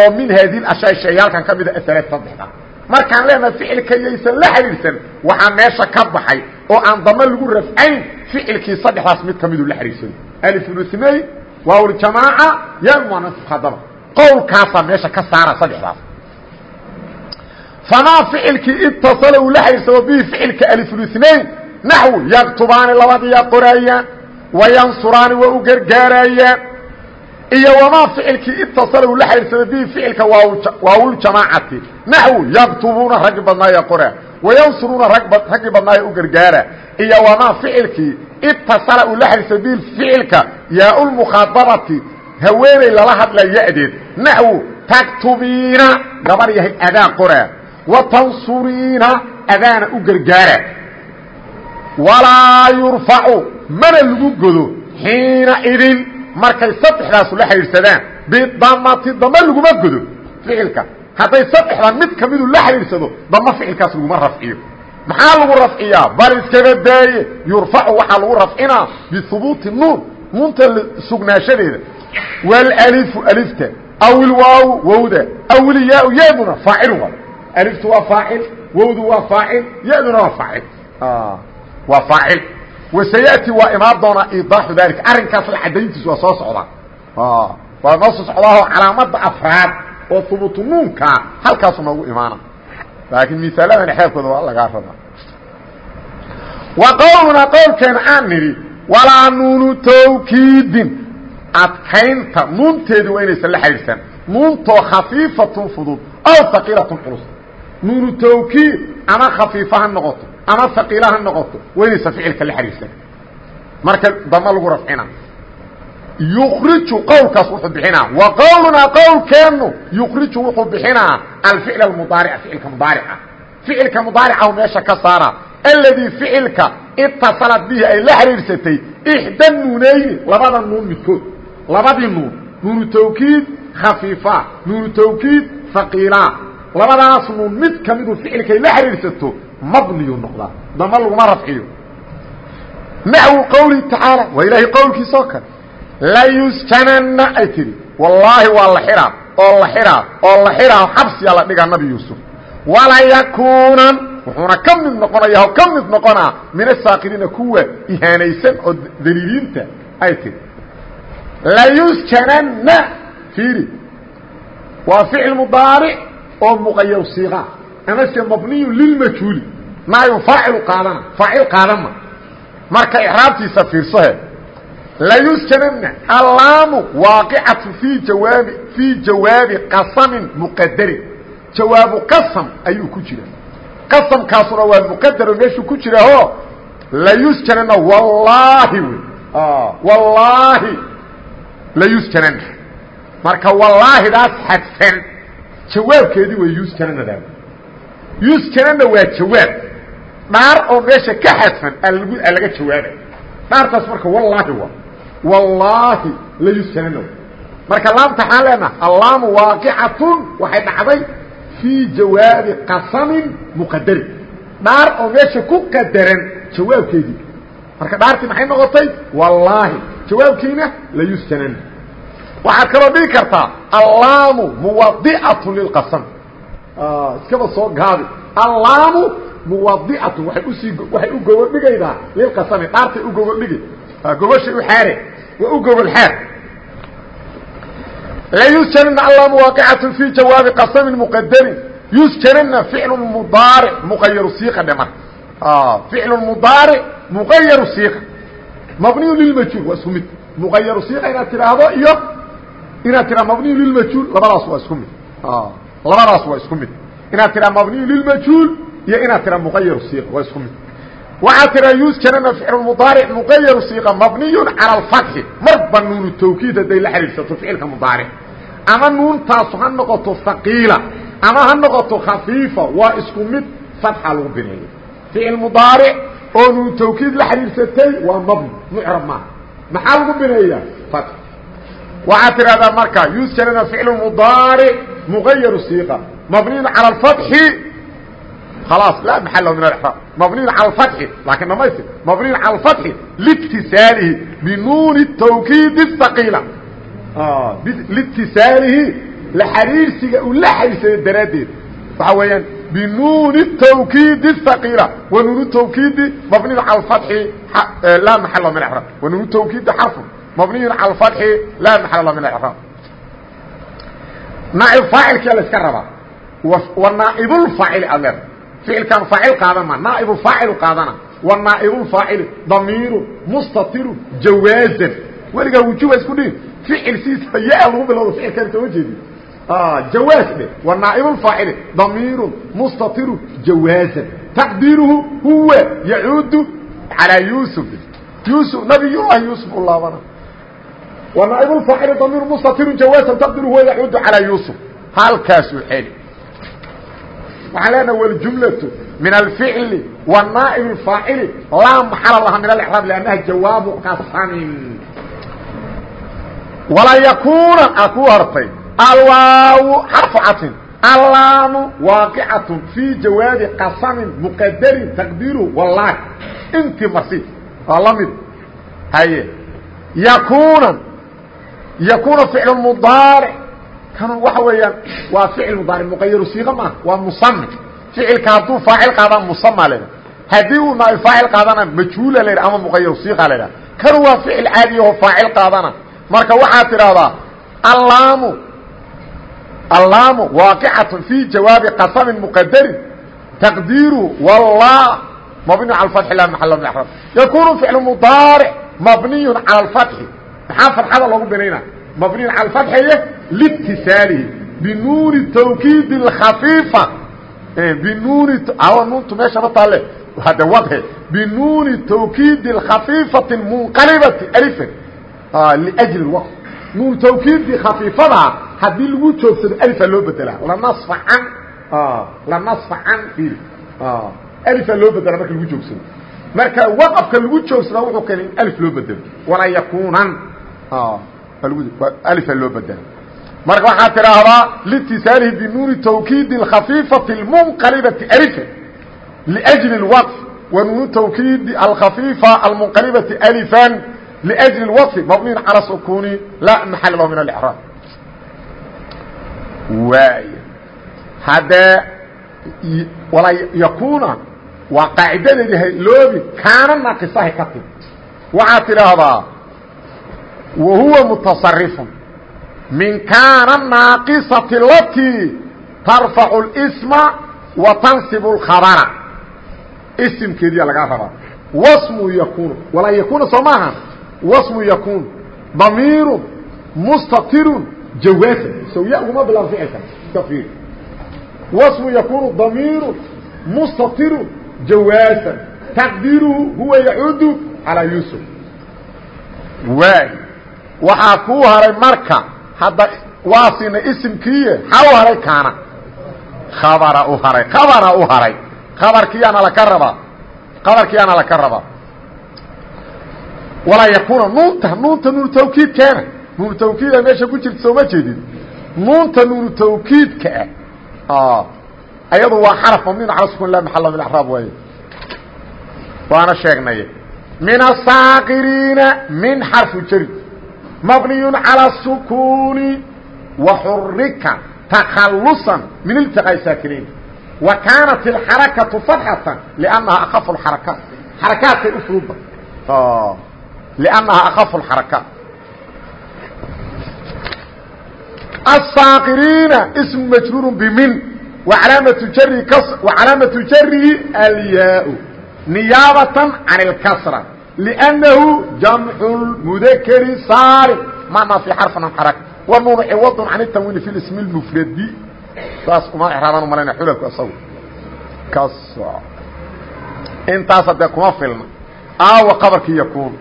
A: oo min haadihi ashyaa shayaalkan ka mida asalaad saddexda markaan leenahay ficilka yaysan la xiriirsan waxaa meesha ka baxay oo aan dama lagu rafcayn ficilkii saddexdaas mid ka miduu la xiriirsaday alifulutnayn waawljamaaca yamuanafadaba qowlkaasaa meesha ka saara saddexdaas famaa ficilkii itasala uu la naxwu yaktubaani labadiyaa qoraayaan wayansuraani waa u gargaarayaan iyo wamaa ficilkii itasala uu la xiriirsada bihi ficilka waawuljamaacati naxwu yaktubuuna raggi badnaaya qoraa wayansuruuna raggii badnaaya u gargaara iyo wamaa ficilkii itasala uu la xiriirsada bihi ficilka yaaulmukhaadabati haweeney lala hadla ya-deed naxwu taktubiina gabar yahay adaa qoraa watansuriina adaana u gargaara walaa yurfacu mana lagu godo xiina idin. Markay saddexdaasu la xidhiidhsadaan bidamati dama laguma godo ficilka. Hadday saddexdan mid ka midu la xidhiidhsado dama ficilkaas laguma rafciyo. Maxaa lagu rafciyaa? Bal iskaga daaye yurfacu waxaa lagu rafcinaa bihubuuti nuun nuunta sugnaanshadeeda. Wlalifu alifta. Aw ilwaaw wowda aw ilyaa yaduna faacil wa aliftu waa faacil wowdu waa faacil yaduna waa faacil waa faacil wasayati waa imaan doonaa idaaxu dalika arrinkaas la cadayntiisu waa soo socdaa. Waa noo soo socdaaho calaamada afraad oo hubuutu nuunkaa halkaasu noogu imaana. Laakiin misaaladan exeebkooda waa lagaa rabaa. Wa qowlunaa qowlkeena aan nidhi walaa nuunu tawkiidin. Adkaynta nuunteedi waa inaysan la xidhiidhsan nuuntoo khafiifatun fudud aw haqiilatun culus. Nuunu tawkiid ama khafiifa ha noqoto ama aqiila ha noqoto waynaysa ficilka la xariirsan marka dama lagu rafcina. Yukriju qowlkaas wuxuu bixinaa wa qowlunaa qowlkeennu yukriju wuxuu bixinaa alficl mudaaric ficilka mudaarica ficilka mudaaricahu meesha ka saara. Alladii ficilka itasalad bihi ay la xiriirsatay ixda nuunayni labada nuun midkood. Labadii nuun nuunu tawkiid khafiifa nuunu tawkiid haqiila labadaas nuun mid ka midu ficilkay la xiriirsato mabniyu noqdaa dama laguma rafciyo. Naxwu qowlihi tacaala waa ilaahay qowlkiisoo kale. Layusjananna ay tidhi wallaahi waa la xiraa oo la xiraa oo la xiraa xabsiyaa la dhigaa nabi yuusuf. Walayakuunan wuxuuna ka mid noqonaya oo ka mid noqonaa min asaakiriina kuwa ihaanaysan oo daliiliinta ay tihi layusjananna fiiri waa ficil mudaaric oo muqayar siiqa amase mabniyu lilmajhuuli naayu faacilu qaadana faacil qaadama marka icraabtiisa fiirsohe layusjananna allaamu waaqicatu fii jawaabi fii jawaabi qasamin muqadarin jawaabu qasam ayuu ku jira qasamkaasuna waa muqadaro meeshuu ku jiraaho layusjananna wallaahi wey wallaahi layusjananna marka wallaahidaas xadfan jawaabkeedii way yusjananada yusjananna waa jawaab dhaar oo meesha ka xadfan algu laga jawaabay. Dhaartaas marka wallaahi waa wallaahi layusjananna marka laamta xaan leenaha allaamu waaqicatun waxay dhacday fii jawaabi qasamin muqadarin dhaar oo meesha ku qadaran jawaabkeedii. Marka dhaartii maxay noqotay? Wallaahi jawaabkiina layusjananna waxaad kaloo dhigi kartaa allaamu muwadiatu lilqasam iskaba soo gaabi muwadiatu waay u sii waxay u gogol dhigaydaa lilqasami dhaartay u gogol dhigi gogoshay u xaare waa u gogol xaar layusjanana allaamu waaqicatu fii jawaabi qasamin muqadarin yusjanana ficlu mudaaric muqayaru siiqa dhe marka ficlu mudaaric muqayaru siiqa. Mabniyu lilmajhuul waa isku mid. Muqayaru siiqa inaad tidhaahdo iyo inaad tiraa mabniyu lilmajhuul labadaas waa isku mid. Labadaas waa isku mid. Inaad tiraa mabniyu lilmajhuul iyo inaad tiraa muqayaru siiqa waa isku mid. Waxaad tiraa yusjanana ficlu mudaaric muqayaru siiqa mabniyun cala alfatxi marba nuunu tawkiid hadday la xidhiidsato ficilka mudaaric. Ama nuuntaasu ha noqoto haqiila ama ha noqoto khafiifa waa isku mid fatxa lagu bineeyo ficil mudaaric oo nuunu tawkiid la xidhiidsatay waa mabni mucrab maaha. Maxaa lagu bineeyaa? Fatx waxaad tidhahdaa marka yusjanana ficlu mudaaric muqayaru siiqa mabniyun cala alfatxi khalaas laa maxala min alraab mabniyun cala alfatxi laakiin dhamaystir mabniyun cala alfatxi liitisaalihi binuuni tawkiidi haqiila liitisaalihi la xariirsiga uu la xariirsaya daraaddeed waxaa weeyaan binuuni tawkiidi haqiila wa nuunu tawkiidi mabniyun cala alfatxi laa maxala min alraab wa nuunu tawkiidi xarfun mabniy calى اfatxi laa maxal la min اcraab naaib faacilkia la iska rabaa wa naaibulfaacili aad leeda ficilkan aacil aadama naaibu aacilu aadana wa naaibu aacil damiiru mustatiru jawaazan weligaa wujuba isku dhihin ficil siisa ya lagu bilowdo ficilkan sooma jeedi jawaaz dhe wa naaibu aacili damiiru mustatiru jawaazan taqdiiruhu huwa yacuudu calaa yuusuf yuusuf nabiyu ah yuusuf u laabana wa naaibu aacili damiiru mustatiru jawaazan taqdiiruhu huwa yacuudu calaa yuusuf halkaasuu xeli waxaan leenaha والجuملة من الفعل ونaaئب الفاaعل lاa محل لha من الإعراب لأنها جawاaب qasم وla يكuنa a ku hortay alwaaw xرف caطin allaamu waaqicaة في jawaabi qasmin مqadrin تqdiru والlah intii marsi waa la mid haye yakuna yakuna ficl mudaaric kan waxa weeyaan waa ficil mudaaric muqayaru siiqa maaha waa musami ficilka hadduu faacil qaadaan musama ydhaha haddii uu naaib faacil qaadana majhuula la ydhaha ama muqayaru siiqa la ydhaha kan waa ficil caadiyaho faacil qaadana. Marka waxaad tidhaahdaa allaamu allaamu waaqicatu fii jawaabi qasamin muqadarin taqdiiru wallah mabni cala fatxi la maxal min axrab yakunu ficlu mudaaric mabniyu cala alfatxi maxaa farxada loogu binayna mabni cal fatxi liitisaalihi binuuni tawkiidi اkhafiifa binuuni hawa nuuntu meeshama taale hadde wadhe binuuni tawkiidi khafiifati munqalibati alifan liajli waqf nuun tawkiidii khafiifadaa haddii lagu joogsado alifaa loo bedelaa lanasfacan lanasfacan il alifaa loo bedela marka lagu joogsado marka waqafka lagu joogsadaa wuxuu keenay in alif loo bedelo walaa yakuunan alifaa loo bedela marka waxaa tidhaahdaa litisaalihi binuuni tawkiidi اkhafiifati اlmunqalibati alifa liأjli اwqf wa nuunu tawkiidi alkhafiifa almunqalibati alifan liأjli اwqfi mabniyin calى sukuni laa maxal lahu min اlcraab waay haddee walaa yakuuna waa qaacidadeedi hayloobi kaana naaqisahay ka timi waxaad tidhaahdaa wa huwa mutasarifun min kaana naaqisati latii tarfacu اlsma wa tansibu اlkhabara isimkeediya lagaa rabaa wasmu yakunu walaa yakuna soo maaha wasmu yakun damiiru mustatirun jawaasan sawya uguma bilaan ficilka iska fiir wasmu yakunu damiiru mustatiru jawaasan taqdiiruhu huwa yacuudu calaa yuusuf waay waxaa kuu haray marka hadda waa sina isimkiiye ha u haray kaana? Khabara u haray khabara u haray. Kabarkiyaana laka rabaa kabarkiyaana laka rabaa. Walaa yakuna nuunta nuunta nuunu tawkiid keena nuunu tawkiida meesha ku jirta sooma jeedid nuunta nuunu tawkiidka ah ayadu waa xaraf mabniin cala sukun la maxala min araab waaye. Waana sheegnay min asaakiriina min xarfu jari mabniy calى الsukuni waxurika takhalusan min iltiqaa saakinayn wa kaanat اxarakatu fatxatan lnaha akafu arakaat xarakaadkay u fududa lnaha akafu اxarakaat الsaakiriina sm majruur bmin وcalaamaةu jarihi alyaa niyaabatan can اlkasra لأnnahu jamcu mudakri saalim mana fi xarfin an xaraka wa nuunu ciwadun can الtanwiini fi ismi اmfradi saas uma raabaan umalayna xulalku isagu ka intaas haddee kuma filna aawa qabarkii yakuun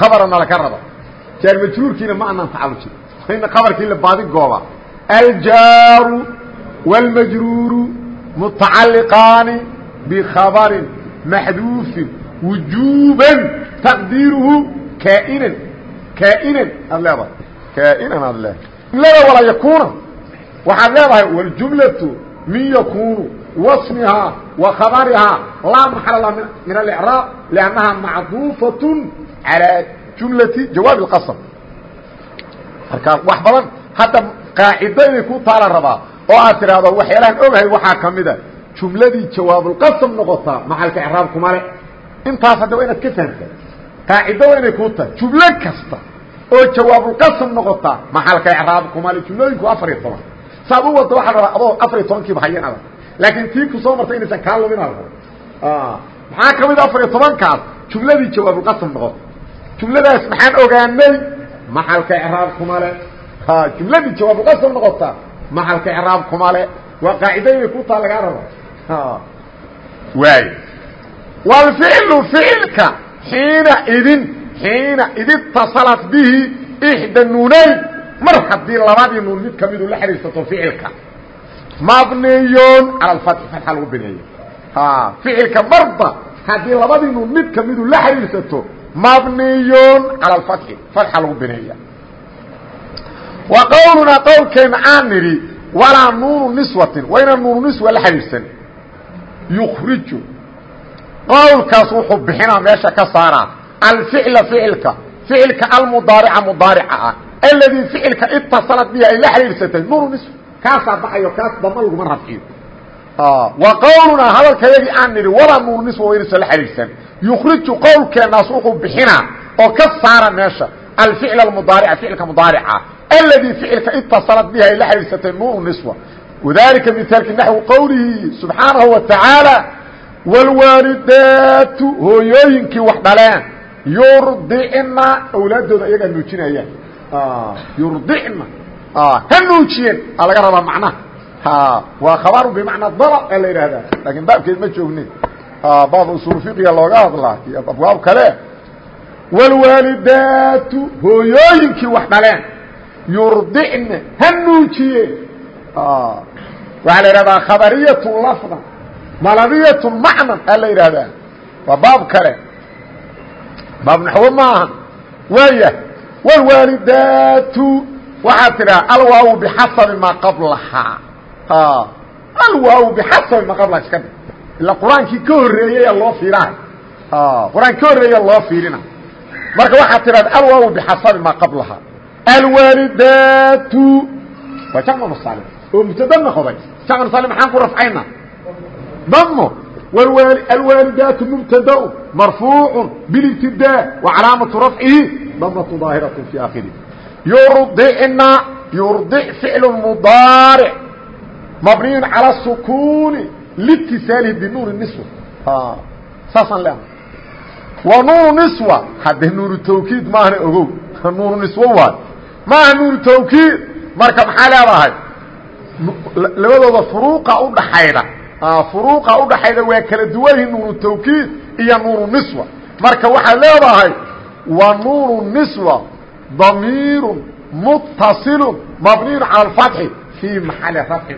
A: khabarana laka raba jaar majruurkiina ma anaan tacalujin ina qabarkii la baadi gooba aljaaru wاlmajruuru mutacaliqaani bkhabarin maxduufin wujuuban taqdiiruhu kaainan kaainan aad leedahay kaainan aad leedahay jumlada walaa yakuuna waxaad leedahay waljumlatu min yakuunu wasmihaa wa khabarihaa laa maxala lah min alicraab liannaha macduufatun calaa jumlati jawaab اlqasr markaa wax badan hadda qaacido inay ku taala rabaa oo aad tidhaahdo waxyaalahan ogahay waxaa ka mida jumladii jawaabulqasr noqotaa macalka icraab kumale intaas hadda waa inaad ka fahamtaa qaacido waa inay kuu tahay jumlo kasta oo jawaabulqasam noqotaa maxalka icraab kuma le jumlooyinku afar iyo toban. Saad wadda waxaa rabaa adoo afar iyo tobankiiba hayan adag. Laakiin tii ku soo martay inaysan kaa lumin adag maxaa ka mid afar iyo tobankaas? Jumladii jawaabulqasam noqota. Jumladaas maxaan ogaanay? Maxalka icraab kuma le jumladii jawaabulqasam noqotaa maxalka icraab kuma le waa qaacido inay taa lagaa rabo waay wاlficlu ficilka xiina idin xiina iditasalat bihi ixda nuunayn. Mar haddii labadii nuun mid ka midu la xidhiirsato ficilka mabniyon cala alfatxi fatxa lagu bineeyo. Ficilka marba haddii labadii nuun mid ka midu la xidhiirsato mabniyon cala alfatxi fatxa lagu bineeya. Wa qowlunaa qowlkeenna aan nidhi walaa nuunu niswatin wayna nuunu niswa la xidhiirsan yukriju qowlkaas wuxuu bixinaa meesha ka saaraa alficla ficilka. Ficilka almudaarica mudaarica ah. Aladii ficilka itasalat bihi ay la xidhiirsatay murmis kaasaa baxayo kaas damba laguma rafciyo. Wa qowlunaa hadalkayagii aan nidhi walaa murnis waynaysa la xidhiirsan yukhriju qowlkeennaas wuxuu bixinaa oo ka saara meesha. Alficl almudaarica ficilka mudaarica ah. aladii ficilka itasalat bihi ay la xidhiirsatay murniswa wadalika mithaalki naxwi qowlihi subxaanahu wa tacaala wاlwaalidaat hooyooyinkii wax dhaleen yurdicna awlaadooda iyagaa nuujinayaan yurdicna ha nuujiyeen a laga rabaa macnaha waa khabaar bmacnaa dalb a la yidhaahdaa laakiin baabkeed ma joognin baab usul fiqiga looga hadlaa iyo abwaab kale wاlwaalidaatu hooyooyinkii wax dhaleen yurdicna ha nuujiye waxaa la idhahdaa khabariyatu lafdan maladiyatu macnan aa la yidhaahdaa waa baab kale. Baab naxwo maaha waaya wlwaalidaatu waxaad tidhaha alwaaw bixasabi maa qablahaa alwaaw bixasabi maa qablaha. Iska dhig ila qur'aankii ka horreeyaya loo fiirahay. Qur'aanki ka horreeya loo fiirina. Marka waxaad tidhahda alwaaw bixasabi maa qablahaa alwaalidaatu waa jamcu musaalim oo mubtada noqday jamcu musaalim maxaan ku rafcayna damo alwaalidaatu mubtada marfuucu bilibtidaa wa calaamatu rafcihi damatu daahiraة fi akhirih yurdicna yurdic ficlu mudaaric mabniyu calى sukuuni litisaalihi binuuni niswa. Saasaan leeha wa nuunu niswa hadde nuunu tawkiid maahna ogow nuunu niswo waayo maaha nuunu tawkiid marka maxaa leedahay? Labadooda furuuqa udhaxayda furuuqa udhaxayda waa kala duwanyihin nuunu tawkiid iyo nuunu niswa. Marka waxaad leedahay wa nuunu niswa damiiru muttasilu mabniyu cala alfatxi fii maxali rafcin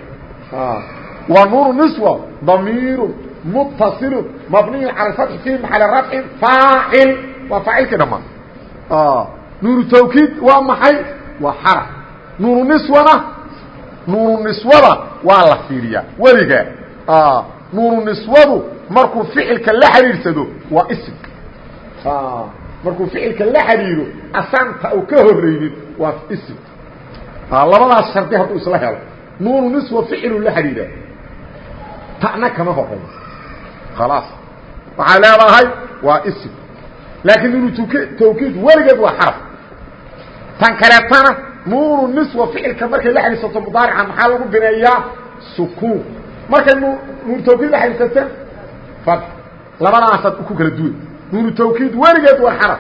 A: wa nuunu niswa damiiru muttasilu mabniyu cala alfatxi fii maxali rafcin faacil. Waa faacilkii dhamaan. Nuunu tawkiid waa maxay? Waa xaraf. Nuunu niswana nuunu niswada waa la fiiriyaa weliga nuunu niswadu markuu ficilka la xidhiidsado waa ism markuu ficilka la xidhiiro asaanta u ka horeynin waa ism labadaas shardi hadduu isla helo nuunu niswa ficilu la xidhiida ta'na kama horeeyo khalaas waxaa leedahay waa ism laakiin nuunu tawkiid weligeed waa xaraf tan kaleetana nuunu niswa ficilka markay la xidhiidsato mudaarica maxaa lagu bineeyaa sukuun markay nuunu tawkiid la xidhiidsata fad. Labadaasaad ku kala duwan. Nuunu tawkiid weligeed waa xaraf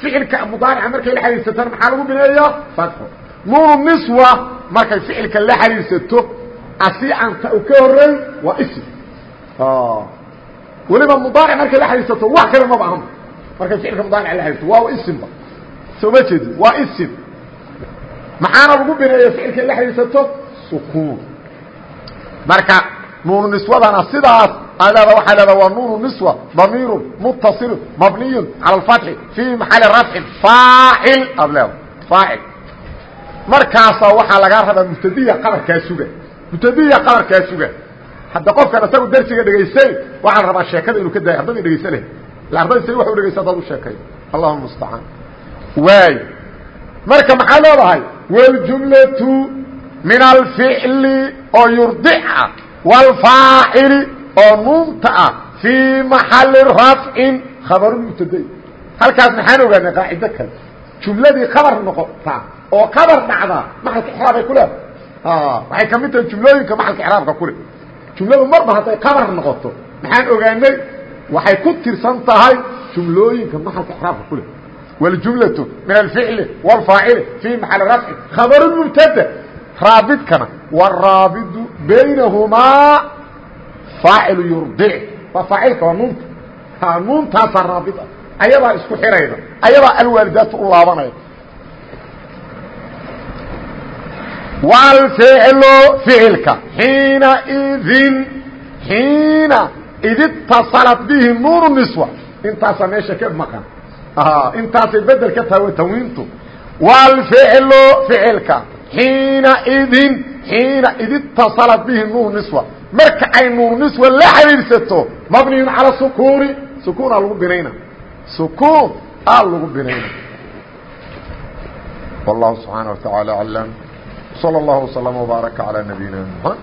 A: ficilka mudaarica markay la xidhiidsataan maxaa lagu bineeyaa fadxo nuunu niswa markay ficilka la xidhiidsato asi anta u ka horeey waa ism weliba mudaaric markay la xidhiidsato wax kale maba ahan markay ficilka mudaarica la xidhiidsato waa ismba soo ma jeedi waa ism maxaana lagu bineeya ficilkay la xidhiidsato? Sukuun. Marka nuunu niswadana sidaas ad leeda waxaa leeda waa nuunu niswa damiiru muttasilu mabniyu cala alfatxi fii maxali rafcin faacil aad leeda faacil markaasaa waxaa lagaa rabaa mubtadiya qabarkaa suga mubtadiya qabarkaa suga. Hadda qofkan isagu darsiga dhegaysay waxaa la rabaa sheekada inuu ka daayo ardadii dhegaysa leh. Ila ardadii say wax u dhegaysa hadaad u sheekayo allahuma mustacaan. Waay. Marka maxaa leedahay wاljumlaةu min alficli oo yurdica wاlfaacili oo nuunta ah fii maxali rafcin khabaru mubtadai halkaas maxaan ogaanay qaacido kale jumladii khabar noqotaa oo khabar dhacdaa maxalka exraabay ku leeda waxay ka mid tahay jumlooyinka maxalka exraabka kule jumladu marba hadday khabar noqoto maxaan ogaanay waxay ku tirsan tahay jumlooyinka maxalka exraabka kule wاljumlaةu min alficli wاlfaacili fii maxali rafcin khabaru mubtada raabidkana wاraabidu baynahumaa faacilu yurdic waa faacilka waa nuunta nuuntaasaa raabid ah ayadaa isku xirayda ayadaa alwaalidaatu u laabanaya wlficlu ficilka xiina idin xiina id itaصalat bihi nuunu niswa intaasaa meesha ka maqan intaasay bedel ka tahay tanwiintu wlficlu ficilka xiina idin xiina id itaصalat bihi nuunu niswa marka ay nuunu niswa la xidhiidsato mabniyun calى sukuuni sukuun aa lagu binayna sukuun aa lagu binayna والله سبحانه وتعالى أعلم صلى الله وسلم وبارك على نبينا محمد